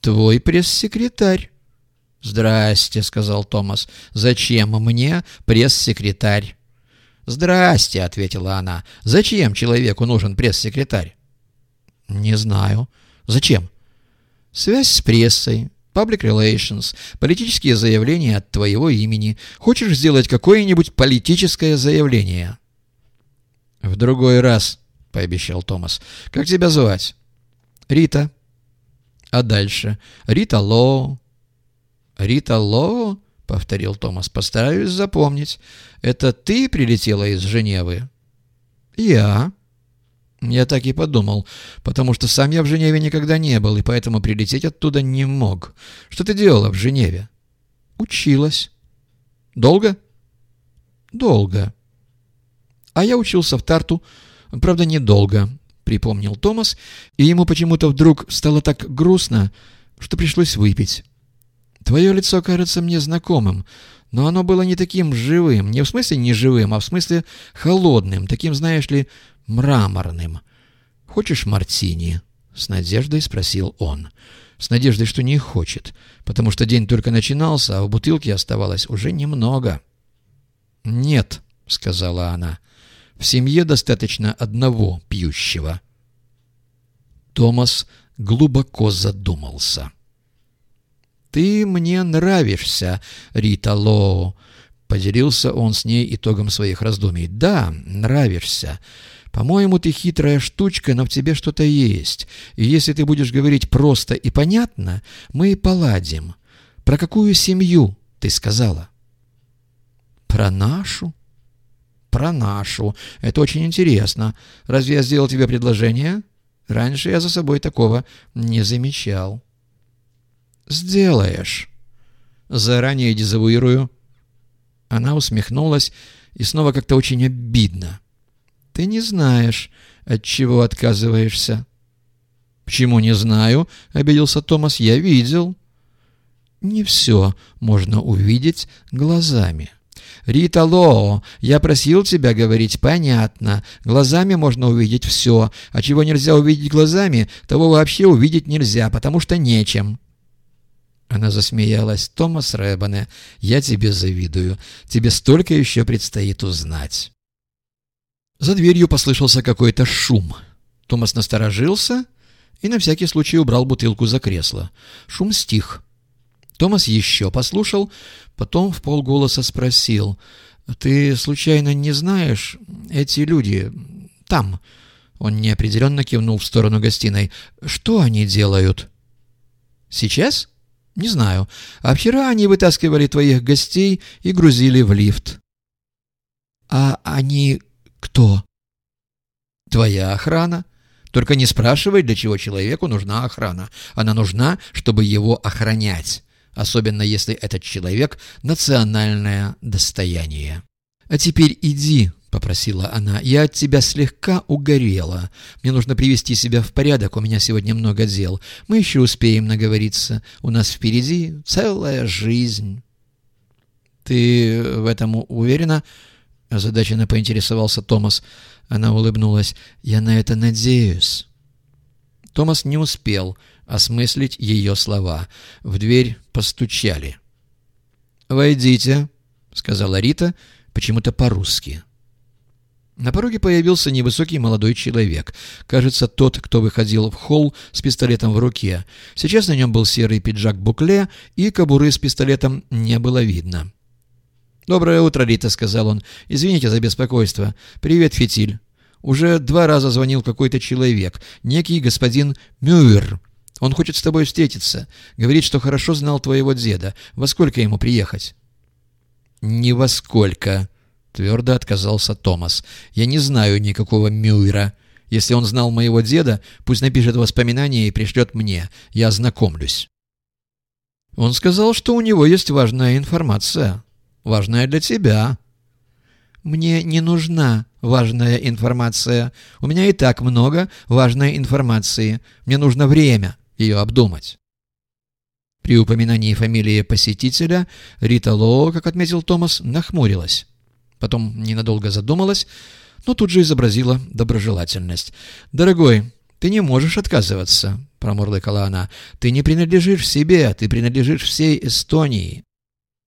«Твой пресс-секретарь». «Здрасте», — сказал Томас. «Зачем мне пресс-секретарь?» «Здрасте», — ответила она. «Зачем человеку нужен пресс-секретарь?» «Не знаю. Зачем?» «Связь с прессой, Public Relations, политические заявления от твоего имени. Хочешь сделать какое-нибудь политическое заявление?» «В другой раз», — пообещал Томас. «Как тебя звать?» «Рита». «А дальше?» «Рита Лоу». «Рита Лоу?» — повторил Томас. «Постараюсь запомнить. Это ты прилетела из Женевы?» «Я». Я так и подумал, потому что сам я в Женеве никогда не был, и поэтому прилететь оттуда не мог. Что ты делала в Женеве? Училась. Долго? Долго. А я учился в Тарту, правда, недолго, припомнил Томас, и ему почему-то вдруг стало так грустно, что пришлось выпить. Твое лицо кажется мне знакомым, но оно было не таким живым, не в смысле не живым, а в смысле холодным, таким, знаешь ли, мраморным. «Хочешь мартини?» — с надеждой спросил он. С надеждой, что не хочет, потому что день только начинался, а в бутылке оставалось уже немного. «Нет», — сказала она, — «в семье достаточно одного пьющего». Томас глубоко задумался. «Ты мне нравишься, Рита Лоу», — поделился он с ней итогом своих раздумий. «Да, нравишься. По-моему, ты хитрая штучка, но в тебе что-то есть. И если ты будешь говорить просто и понятно, мы и поладим. Про какую семью ты сказала? Про нашу? Про нашу. Это очень интересно. Разве я сделал тебе предложение? Раньше я за собой такого не замечал. Сделаешь. Заранее дезавуирую. Она усмехнулась и снова как-то очень обидно. Ты не знаешь, от чего отказываешься. Почему не знаю? обиделся Томас. Я видел. Не все можно увидеть глазами. «Рита Лоо, я просил тебя говорить понятно. Глазами можно увидеть все, а чего нельзя увидеть глазами, того вообще увидеть нельзя, потому что нечем». Она засмеялась. «Томас Рэббоне, я тебе завидую. Тебе столько еще предстоит узнать». За дверью послышался какой-то шум. Томас насторожился и на всякий случай убрал бутылку за кресло. Шум стих. Томас еще послушал, потом в полголоса спросил. «Ты случайно не знаешь, эти люди там?» Он неопределенно кивнул в сторону гостиной. «Что они делают?» «Сейчас?» «Не знаю. А вчера они вытаскивали твоих гостей и грузили в лифт». «А они «Кто?» «Твоя охрана. Только не спрашивай, для чего человеку нужна охрана. Она нужна, чтобы его охранять, особенно если этот человек — национальное достояние». «А теперь иди», — попросила она. «Я от тебя слегка угорела. Мне нужно привести себя в порядок, у меня сегодня много дел. Мы еще успеем наговориться. У нас впереди целая жизнь». «Ты в этом уверена?» Озадаченно поинтересовался Томас. Она улыбнулась. «Я на это надеюсь». Томас не успел осмыслить ее слова. В дверь постучали. «Войдите», — сказала Рита, почему-то по-русски. На пороге появился невысокий молодой человек. Кажется, тот, кто выходил в холл с пистолетом в руке. Сейчас на нем был серый пиджак-букле, и кобуры с пистолетом не было видно. «Доброе утро, Рита», — сказал он. «Извините за беспокойство. Привет, Фитиль. Уже два раза звонил какой-то человек, некий господин Мюэр. Он хочет с тобой встретиться. Говорит, что хорошо знал твоего деда. Во сколько ему приехать?» «Не во сколько», — твердо отказался Томас. «Я не знаю никакого Мюэра. Если он знал моего деда, пусть напишет воспоминания и пришлет мне. Я ознакомлюсь». Он сказал, что у него есть важная информация важная для тебя». «Мне не нужна важная информация. У меня и так много важной информации. Мне нужно время ее обдумать». При упоминании фамилии посетителя Рита Лоо, как отметил Томас, нахмурилась. Потом ненадолго задумалась, но тут же изобразила доброжелательность. «Дорогой, «Ты не можешь отказываться», — промурлыкала она. «Ты не принадлежишь себе, ты принадлежишь всей Эстонии».